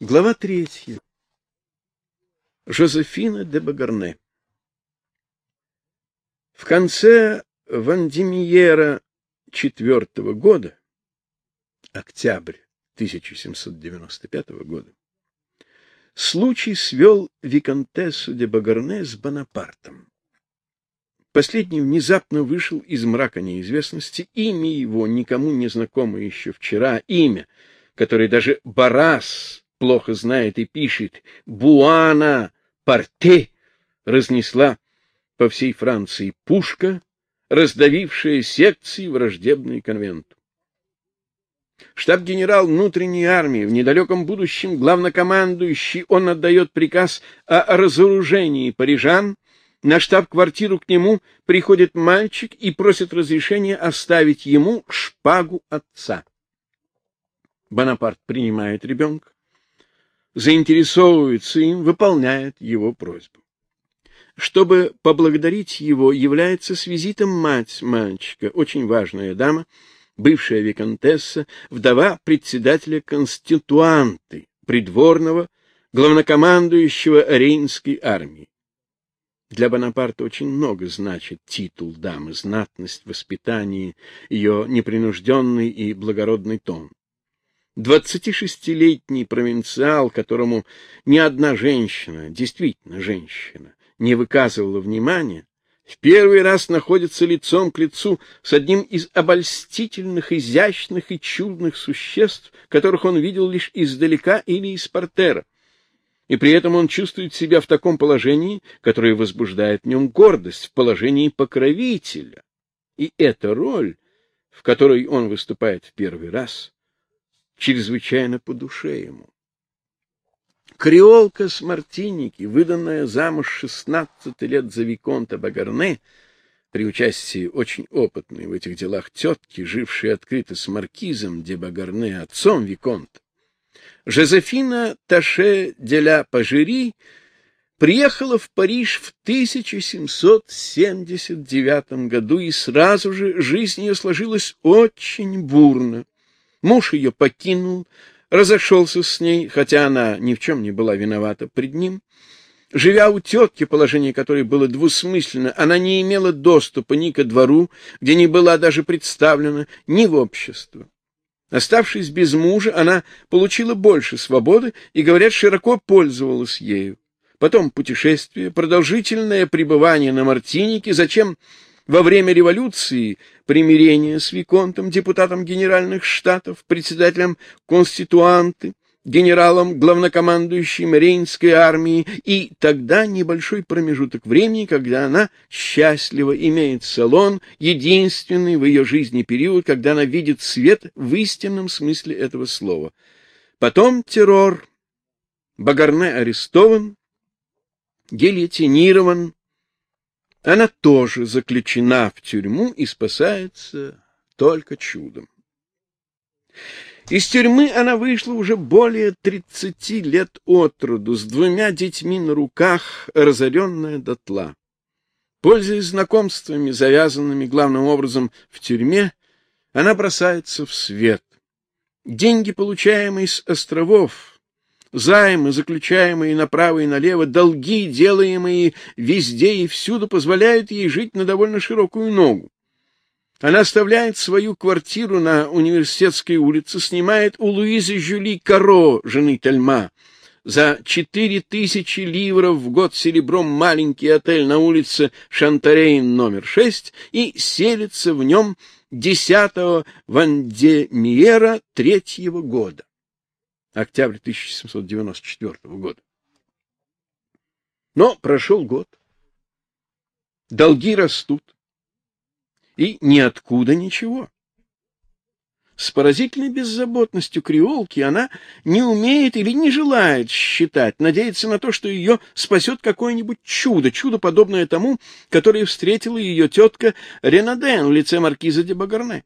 Глава третья. Жозефина де Багарне. В конце Вандемиера четвертого года, октябрь 1795 года, случай свел виконтессу де Багарне с Бонапартом. Последний внезапно вышел из мрака неизвестности, имя его никому не знакомо еще вчера, имя, которое даже Барас плохо знает и пишет, Буана Парте разнесла по всей Франции пушка, раздавившая секции враждебной конвенту. Штаб-генерал внутренней армии, в недалеком будущем главнокомандующий, он отдает приказ о разоружении парижан, на штаб-квартиру к нему приходит мальчик и просит разрешения оставить ему шпагу отца. Бонапарт принимает ребенка, заинтересовывается им, выполняет его просьбу. Чтобы поблагодарить его, является с визитом мать мальчика, очень важная дама, бывшая виконтесса, вдова председателя конституанты, придворного, главнокомандующего Рейнской армии. Для Бонапарта очень много значит титул дамы, знатность, воспитание, ее непринужденный и благородный тон. Двадцатишестилетний провинциал, которому ни одна женщина, действительно женщина, не выказывала внимания, в первый раз находится лицом к лицу с одним из обольстительных, изящных и чудных существ, которых он видел лишь издалека или из портера. И при этом он чувствует себя в таком положении, которое возбуждает в нем гордость, в положении покровителя. И эта роль, в которой он выступает в первый раз, чрезвычайно по душе ему. Креолка с Мартиники, выданная замуж 16 лет за Виконта Багарне, при участии очень опытной в этих делах тетки, жившей открыто с маркизом де Багарне, отцом Виконта, Жозефина Таше де ля Пажери приехала в Париж в 1779 году, и сразу же жизнь ее сложилась очень бурно. Муж ее покинул, разошелся с ней, хотя она ни в чем не была виновата пред ним. Живя у тетки, положение которой было двусмысленно, она не имела доступа ни ко двору, где не была даже представлена, ни в общество. Оставшись без мужа, она получила больше свободы и, говорят, широко пользовалась ею. Потом путешествие, продолжительное пребывание на Мартинике, зачем во время революции примирение с Виконтом, депутатом Генеральных Штатов, председателем Конституанты, генералом, главнокомандующим Рейнской армии, и тогда небольшой промежуток времени, когда она счастливо имеет салон, единственный в ее жизни период, когда она видит свет в истинном смысле этого слова. Потом террор. Багарне арестован, гильотинирован, она тоже заключена в тюрьму и спасается только чудом. Из тюрьмы она вышла уже более тридцати лет от роду, с двумя детьми на руках, разоренная дотла. Пользуясь знакомствами, завязанными главным образом в тюрьме, она бросается в свет. Деньги, получаемые с островов, Займы, заключаемые направо и налево, долги, делаемые везде и всюду, позволяют ей жить на довольно широкую ногу. Она оставляет свою квартиру на университетской улице, снимает у Луизы Жюли Каро, жены Тельма, за четыре тысячи ливров в год серебром маленький отель на улице Шантарейн номер шесть и селится в нем 10 Вандемиера третьего года октябрь 1794 года. Но прошел год. Долги растут. И ниоткуда ничего. С поразительной беззаботностью креолки она не умеет или не желает считать, надеяться на то, что ее спасет какое-нибудь чудо, чудо, подобное тому, которое встретила ее тетка Ренаден в лице маркиза де Багарне.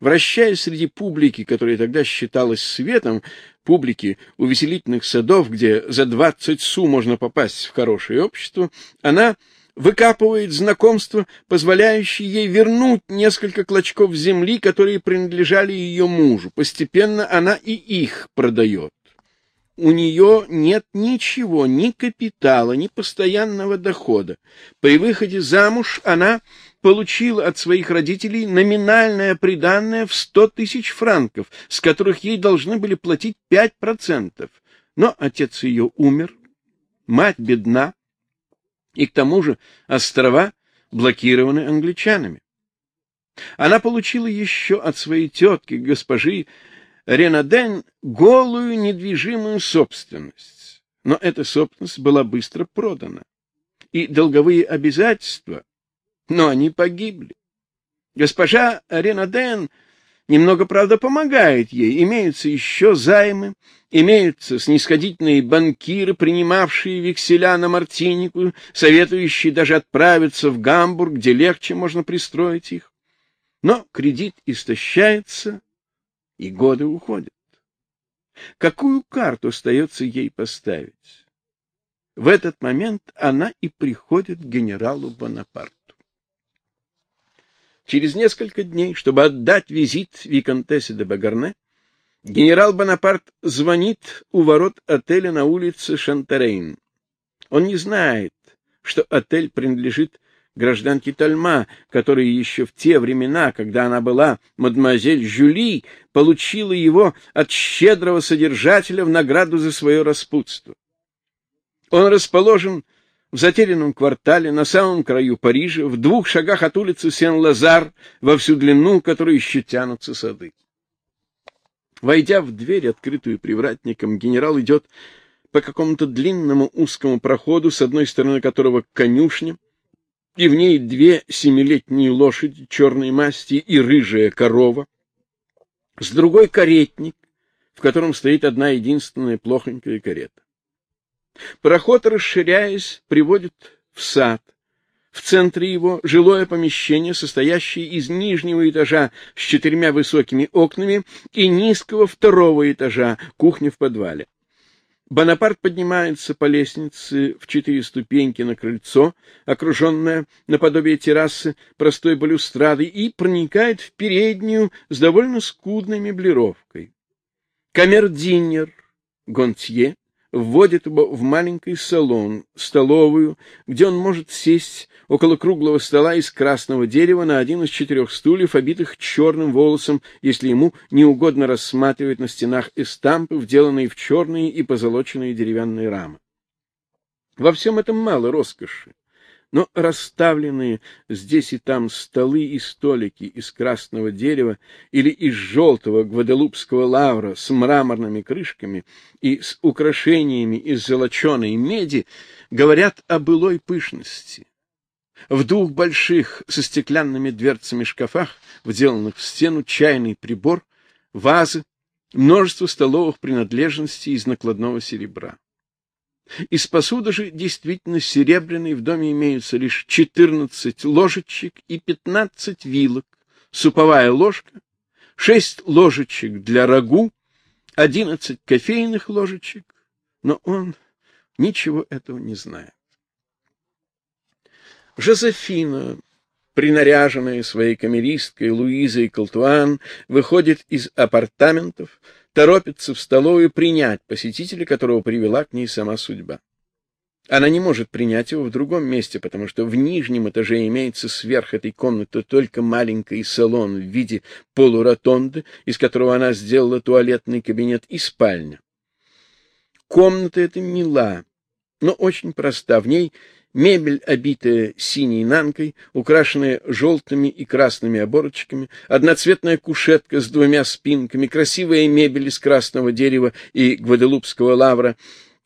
Вращаясь среди публики, которая тогда считалась светом, публики увеселительных садов, где за двадцать су можно попасть в хорошее общество, она выкапывает знакомства, позволяющие ей вернуть несколько клочков земли, которые принадлежали ее мужу. Постепенно она и их продает. у нее нет ничего, ни капитала, ни постоянного дохода. При выходе замуж она получила от своих родителей номинальное приданное в сто тысяч франков, с которых ей должны были платить пять процентов. Но отец ее умер, мать бедна, и к тому же острова блокированы англичанами. Она получила еще от своей тетки, госпожи Ренаден, голую недвижимую собственность. Но эта собственность была быстро продана. И долговые обязательства, но они погибли. Госпожа Ренаден немного, правда, помогает ей. Имеются еще займы, имеются снисходительные банкиры, принимавшие векселя на Мартинику, советующие даже отправиться в Гамбург, где легче можно пристроить их. Но кредит истощается, и годы уходят. Какую карту остается ей поставить? В этот момент она и приходит к генералу Бонапарту. Через несколько дней, чтобы отдать визит виконтессе де Багарне, генерал Бонапарт звонит у ворот отеля на улице Шантерейн. Он не знает, что отель принадлежит гражданки Тальма, которая еще в те времена, когда она была мадемуазель Жюли, получила его от щедрого содержателя в награду за свое распутство. Он расположен в затерянном квартале на самом краю Парижа, в двух шагах от улицы Сен-Лазар, во всю длину которой еще тянутся сады. Войдя в дверь, открытую привратником, генерал идет по какому-то длинному узкому проходу, с одной стороны которого конюшня, и в ней две семилетние лошади черной масти и рыжая корова, с другой каретник, в котором стоит одна единственная плохонькая карета. Проход, расширяясь, приводит в сад. В центре его жилое помещение, состоящее из нижнего этажа с четырьмя высокими окнами и низкого второго этажа, кухня в подвале. Бонапарт поднимается по лестнице в четыре ступеньки на крыльцо, окруженное наподобие террасы простой балюстрадой, и проникает в переднюю с довольно скудной меблировкой. Камердинер Гонтье вводит его в маленький салон, столовую, где он может сесть около круглого стола из красного дерева на один из четырех стульев, обитых черным волосом, если ему не угодно рассматривать на стенах эстампы, вделанные в черные и позолоченные деревянные рамы. Во всем этом мало роскоши но расставленные здесь и там столы и столики из красного дерева или из желтого гваделупского лавра с мраморными крышками и с украшениями из золоченой меди говорят о былой пышности. В двух больших со стеклянными дверцами шкафах, вделанных в стену, чайный прибор, вазы, множество столовых принадлежностей из накладного серебра. Из посуды же действительно серебряной в доме имеются лишь 14 ложечек и 15 вилок, суповая ложка, 6 ложечек для рагу, 11 кофейных ложечек, но он ничего этого не знает. Жозефина, принаряженная своей камеристкой Луизой Колтуан, выходит из апартаментов, торопится в столовую принять посетителя, которого привела к ней сама судьба. Она не может принять его в другом месте, потому что в нижнем этаже имеется сверх этой комнаты только маленький салон в виде полуротонды, из которого она сделала туалетный кабинет и спальня. Комната эта мила, но очень проста. В ней мебель, обитая синей нанкой, украшенная желтыми и красными оборочками, одноцветная кушетка с двумя спинками, красивая мебель из красного дерева и гваделупского лавра,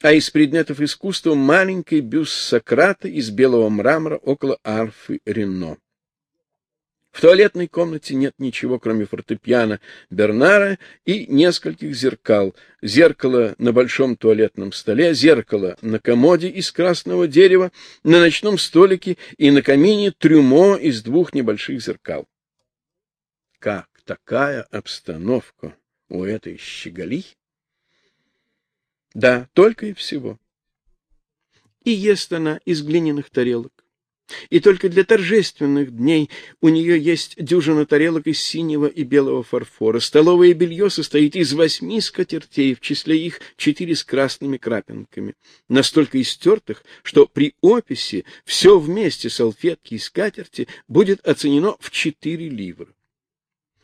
а из предметов искусства маленький бюст Сократа из белого мрамора около арфы Рено. В туалетной комнате нет ничего, кроме фортепиано Бернара и нескольких зеркал. Зеркало на большом туалетном столе, зеркало на комоде из красного дерева, на ночном столике и на камине трюмо из двух небольших зеркал. Как такая обстановка у этой щеголи? Да, только и всего. И ест она из глиняных тарелок. И только для торжественных дней у нее есть дюжина тарелок из синего и белого фарфора. Столовое белье состоит из восьми скатертей, в числе их четыре с красными крапинками, настолько истертых, что при описи все вместе салфетки и скатерти будет оценено в четыре ливра.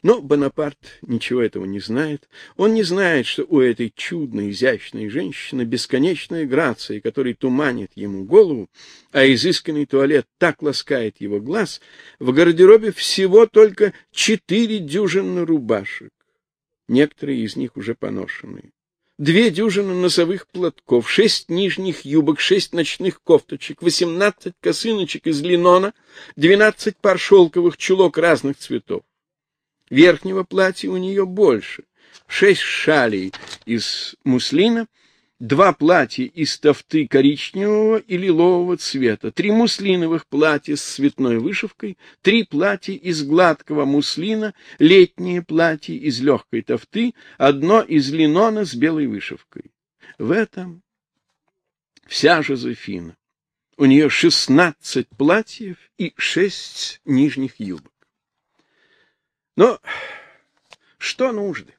Но Бонапарт ничего этого не знает. Он не знает, что у этой чудной, изящной женщины бесконечная грация, которая туманит ему голову, а изысканный туалет так ласкает его глаз, в гардеробе всего только четыре дюжины рубашек. Некоторые из них уже поношенные. Две дюжины носовых платков, шесть нижних юбок, шесть ночных кофточек, восемнадцать косыночек из линона, двенадцать пар шелковых чулок разных цветов. Верхнего платья у нее больше. Шесть шалей из муслина, два платья из тофты коричневого и лилового цвета, три муслиновых платья с цветной вышивкой, три платья из гладкого муслина, летнее платье из легкой тофты, одно из линона с белой вышивкой. В этом вся Жозефина. У нее шестнадцать платьев и шесть нижних юбок. Но что нужды?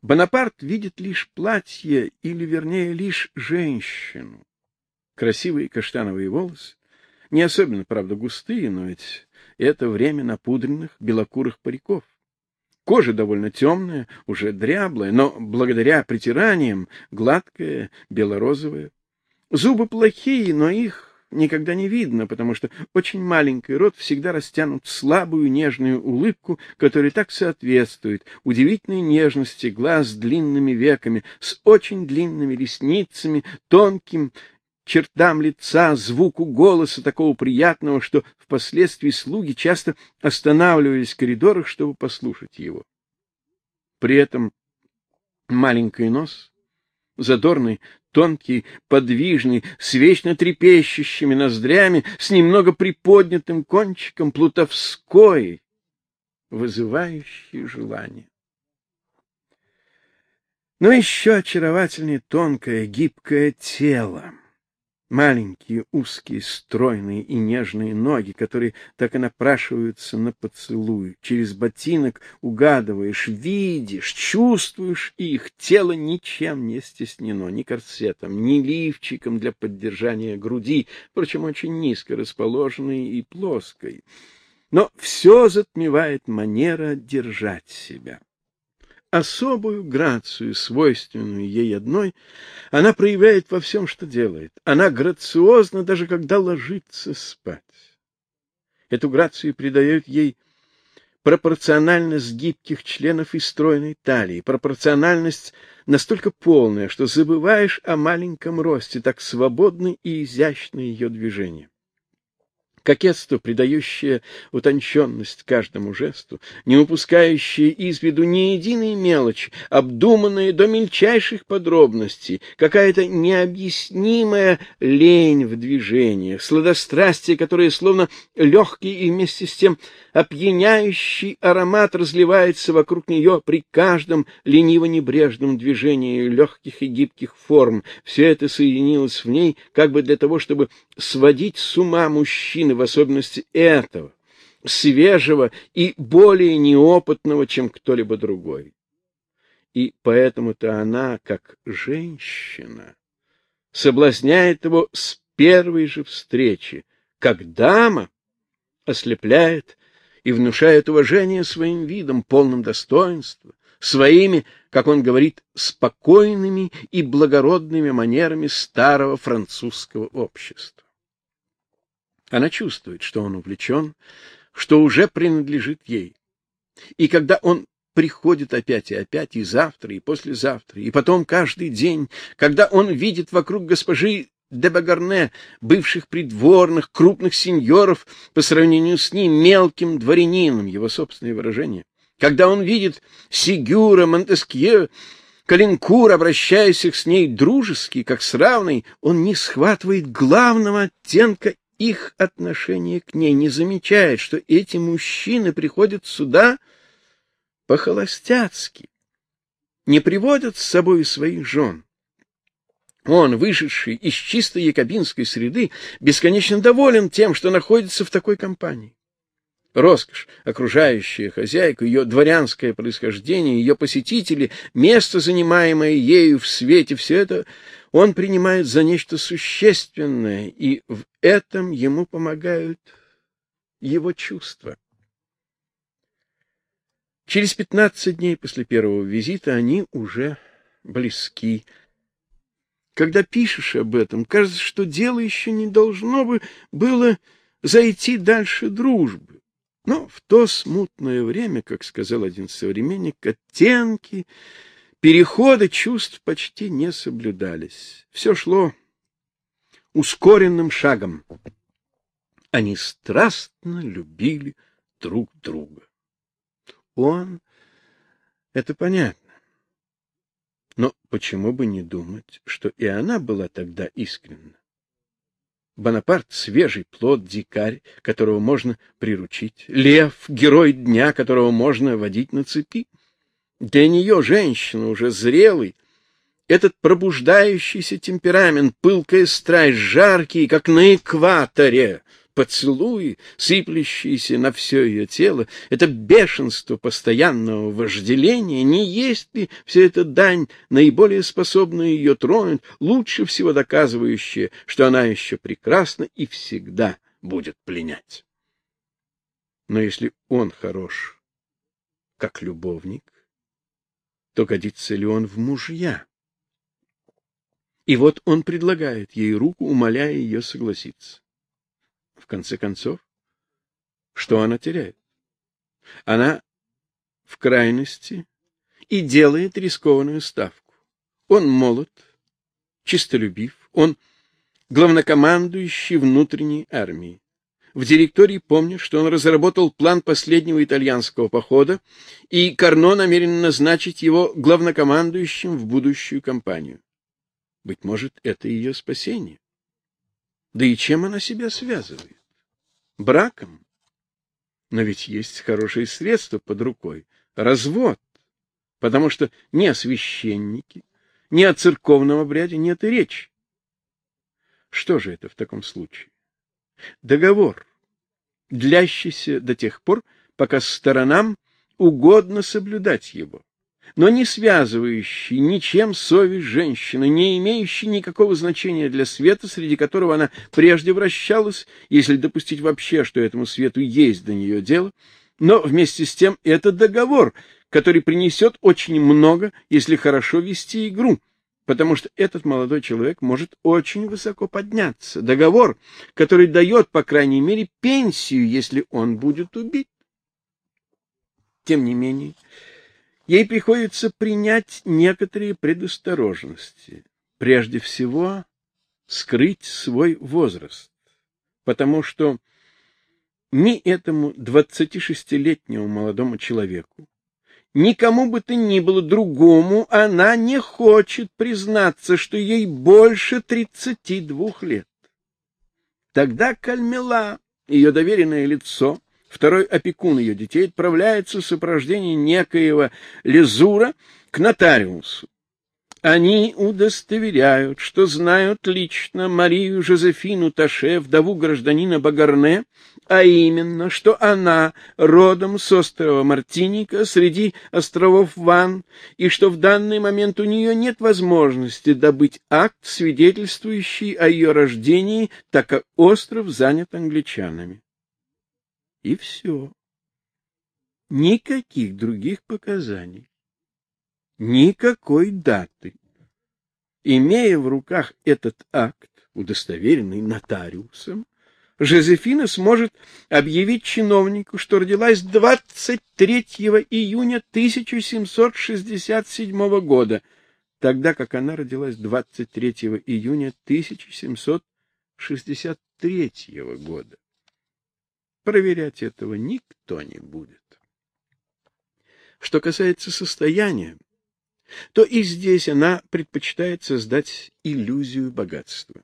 Бонапарт видит лишь платье, или, вернее, лишь женщину. Красивые каштановые волосы, не особенно, правда, густые, но ведь это время напудренных белокурых париков. Кожа довольно темная, уже дряблая, но благодаря притираниям гладкая, белорозовая. Зубы плохие, но их никогда не видно, потому что очень маленький рот всегда растянут в слабую нежную улыбку, которая так соответствует удивительной нежности глаз с длинными веками, с очень длинными ресницами, тонким чертам лица, звуку голоса такого приятного, что впоследствии слуги часто останавливались в коридорах, чтобы послушать его. При этом маленький нос, задорный тонкий, подвижный, с вечно трепещущими ноздрями, с немного приподнятым кончиком, плутовской, вызывающий желание. Но еще очаровательнее тонкое, гибкое тело. Маленькие, узкие, стройные и нежные ноги, которые так и напрашиваются на поцелуй. Через ботинок угадываешь, видишь, чувствуешь их. Тело ничем не стеснено, ни корсетом, ни лифчиком для поддержания груди, впрочем, очень низко расположенной и плоской. Но все затмевает манера держать себя. Особую грацию, свойственную ей одной, она проявляет во всем, что делает. Она грациозна, даже когда ложится спать. Эту грацию придает ей пропорциональность гибких членов и стройной талии, пропорциональность настолько полная, что забываешь о маленьком росте, так свободны и изящны ее движения кокетство, придающее утонченность каждому жесту, не упускающее из виду ни единой мелочи, обдуманное до мельчайших подробностей, какая-то необъяснимая лень в движениях, сладострастие, которое словно легкий и вместе с тем опьяняющий аромат разливается вокруг нее при каждом лениво-небрежном движении легких и гибких форм. Все это соединилось в ней как бы для того, чтобы сводить с ума мужчины, в особенности этого, свежего и более неопытного, чем кто-либо другой. И поэтому-то она, как женщина, соблазняет его с первой же встречи, как дама ослепляет и внушает уважение своим видом, полным достоинства, своими, как он говорит, спокойными и благородными манерами старого французского общества. Она чувствует, что он увлечен, что уже принадлежит ей. И когда он приходит опять и опять, и завтра, и послезавтра, и потом каждый день, когда он видит вокруг госпожи де Багарне, бывших придворных, крупных сеньоров, по сравнению с ним мелким дворянином, его собственное выражение, когда он видит Сигюра, Монтескье, Калинкур, обращаясь с ней дружески, как с равной, он не схватывает главного оттенка их отношение к ней, не замечает, что эти мужчины приходят сюда по-холостяцки, не приводят с собой своих жен. Он, вышедший из чистой якобинской среды, бесконечно доволен тем, что находится в такой компании. Роскошь, окружающая хозяйку, ее дворянское происхождение, ее посетители, место, занимаемое ею в свете, все это он принимает за нечто существенное, и в этом ему помогают его чувства. Через пятнадцать дней после первого визита они уже близки когда пишешь об этом, кажется, что дело еще не должно бы было зайти дальше дружбы. Но в то смутное время, как сказал один современник, оттенки, переходы чувств почти не соблюдались. Все шло ускоренным шагом. Они страстно любили друг друга. Он, это понятно, но почему бы не думать, что и она была тогда искренна? Бонапарт — свежий плод, дикарь, которого можно приручить. Лев — герой дня, которого можно водить на цепи. Для нее, женщина, уже зрелый, этот пробуждающийся темперамент, пылкая страсть, жаркий, как на экваторе, поцелуи, сыплющиеся на все ее тело, это бешенство постоянного вожделения, не есть ли все это дань, наиболее способная ее тронуть, лучше всего доказывающая, что она еще прекрасна и всегда будет пленять. Но если он хорош, как любовник, то годится ли он в мужья? И вот он предлагает ей руку, умоляя ее согласиться. В конце концов, что она теряет? Она в крайности и делает рискованную ставку. Он молод, чистолюбив, он главнокомандующий внутренней армией. В директории помнят, что он разработал план последнего итальянского похода, и Карно намерен назначить его главнокомандующим в будущую кампанию. Быть может, это ее спасение. Да и чем она себя связывает? Браком? Но ведь есть хорошие средства под рукой. Развод. Потому что ни о священнике, ни о церковном обряде нет и речи. Что же это в таком случае? Договор, длящийся до тех пор, пока сторонам угодно соблюдать его но не связывающий ничем совесть женщины, не имеющий никакого значения для света, среди которого она прежде вращалась, если допустить вообще, что этому свету есть до нее дело, но вместе с тем это договор, который принесет очень много, если хорошо вести игру, потому что этот молодой человек может очень высоко подняться. Договор, который дает, по крайней мере, пенсию, если он будет убит. Тем не менее, ей приходится принять некоторые предосторожности. Прежде всего, скрыть свой возраст, потому что ни этому 26-летнему молодому человеку, никому бы то ни было другому она не хочет признаться, что ей больше 32 лет. Тогда Кальмела, ее доверенное лицо, Второй опекун ее детей отправляется в сопровождении некоего Лезура к нотариусу. Они удостоверяют, что знают лично Марию Жозефину Таше, вдову гражданина Багарне, а именно, что она родом с острова Мартиника среди островов Ван, и что в данный момент у нее нет возможности добыть акт, свидетельствующий о ее рождении, так как остров занят англичанами. И все. Никаких других показаний. Никакой даты. Имея в руках этот акт, удостоверенный нотариусом, Жозефина сможет объявить чиновнику, что родилась 23 июня 1767 года, тогда как она родилась 23 июня 1763 года. Проверять этого никто не будет. Что касается состояния, то и здесь она предпочитает создать иллюзию богатства.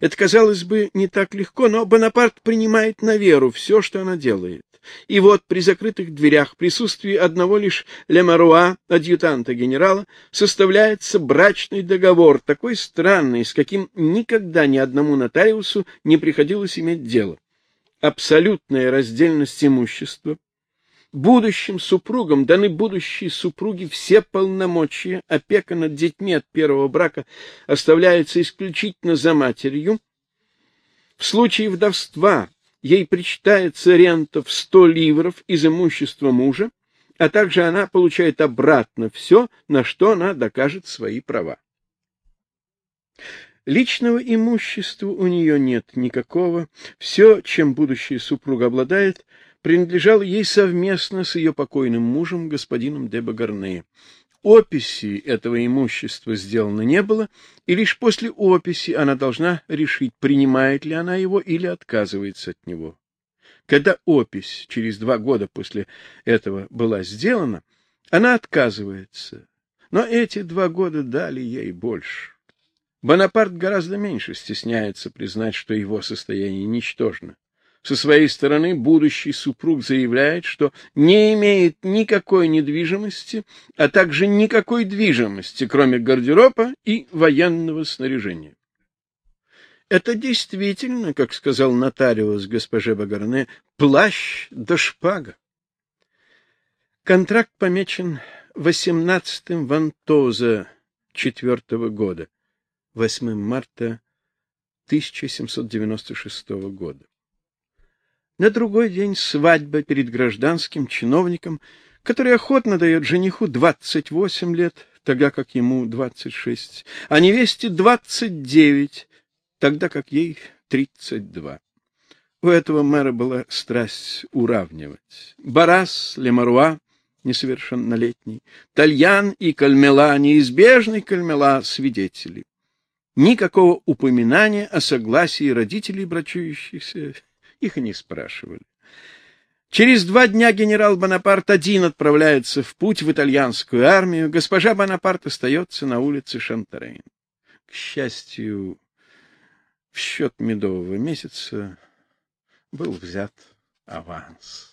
Это, казалось бы, не так легко, но Бонапарт принимает на веру все, что она делает. и вот при закрытых дверях в присутствии одного лишь Лемаруа, адъютанта генерала, составляется брачный договор, такой странный, с каким никогда ни одному нотариусу не приходилось иметь дело. Абсолютная раздельность имущества, Будущим супругам даны будущие супруги все полномочия, опека над детьми от первого брака оставляется исключительно за матерью. В случае вдовства ей причитается рента в 100 ливров из имущества мужа, а также она получает обратно все, на что она докажет свои права. Личного имущества у нее нет никакого, все, чем будущая супруга обладает, принадлежало ей совместно с ее покойным мужем, господином де Багарне. Описи этого имущества сделано не было, и лишь после описи она должна решить, принимает ли она его или отказывается от него. Когда опись через два года после этого была сделана, она отказывается, но эти два года дали ей больше. Бонапарт гораздо меньше стесняется признать, что его состояние ничтожно. Со своей стороны будущий супруг заявляет, что не имеет никакой недвижимости, а также никакой движимости, кроме гардероба и военного снаряжения. Это действительно, как сказал нотариус госпоже Багарне, плащ да шпага. Контракт помечен 18-м Вантоза четвертого года, 8 марта 1796 года. На другой день свадьба перед гражданским чиновником, который охотно дает жениху 28 лет, тогда как ему 26, а невесте 29, тогда как ей 32. У этого мэра была страсть уравнивать. Барас, Лемаруа, несовершеннолетний, Тальян и Кальмела, неизбежный Кальмела, свидетели. Никакого упоминания о согласии родителей брачующихся их и не спрашивали. Через два дня генерал Бонапарт один отправляется в путь в итальянскую армию, госпожа Бонапарт остается на улице Шантарейн. К счастью, в счет медового месяца был взят аванс.